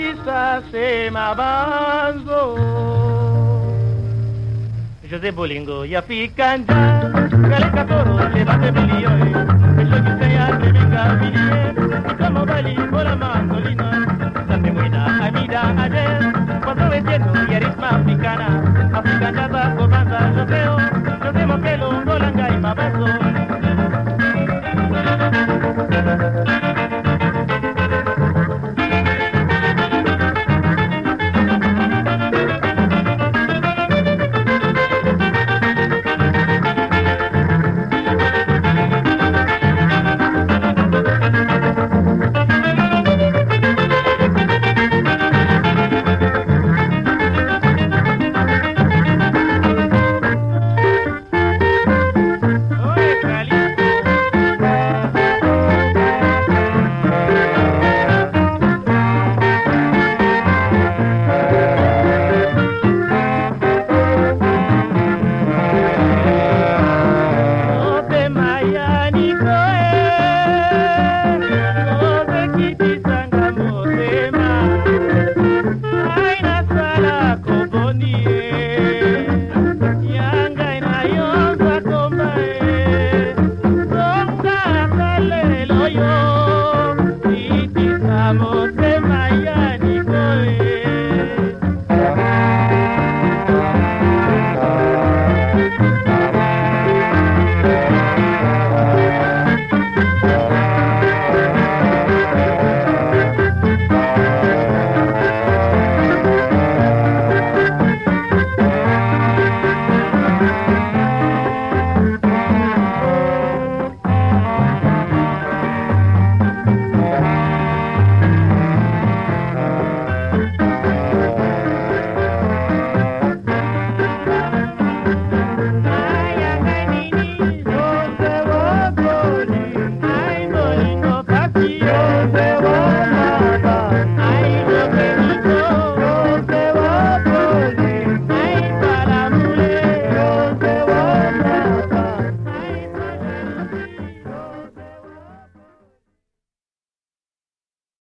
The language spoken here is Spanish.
prisa se me avanzó. José Bolingo ya fican ya, Galeca Toro, levante milhões,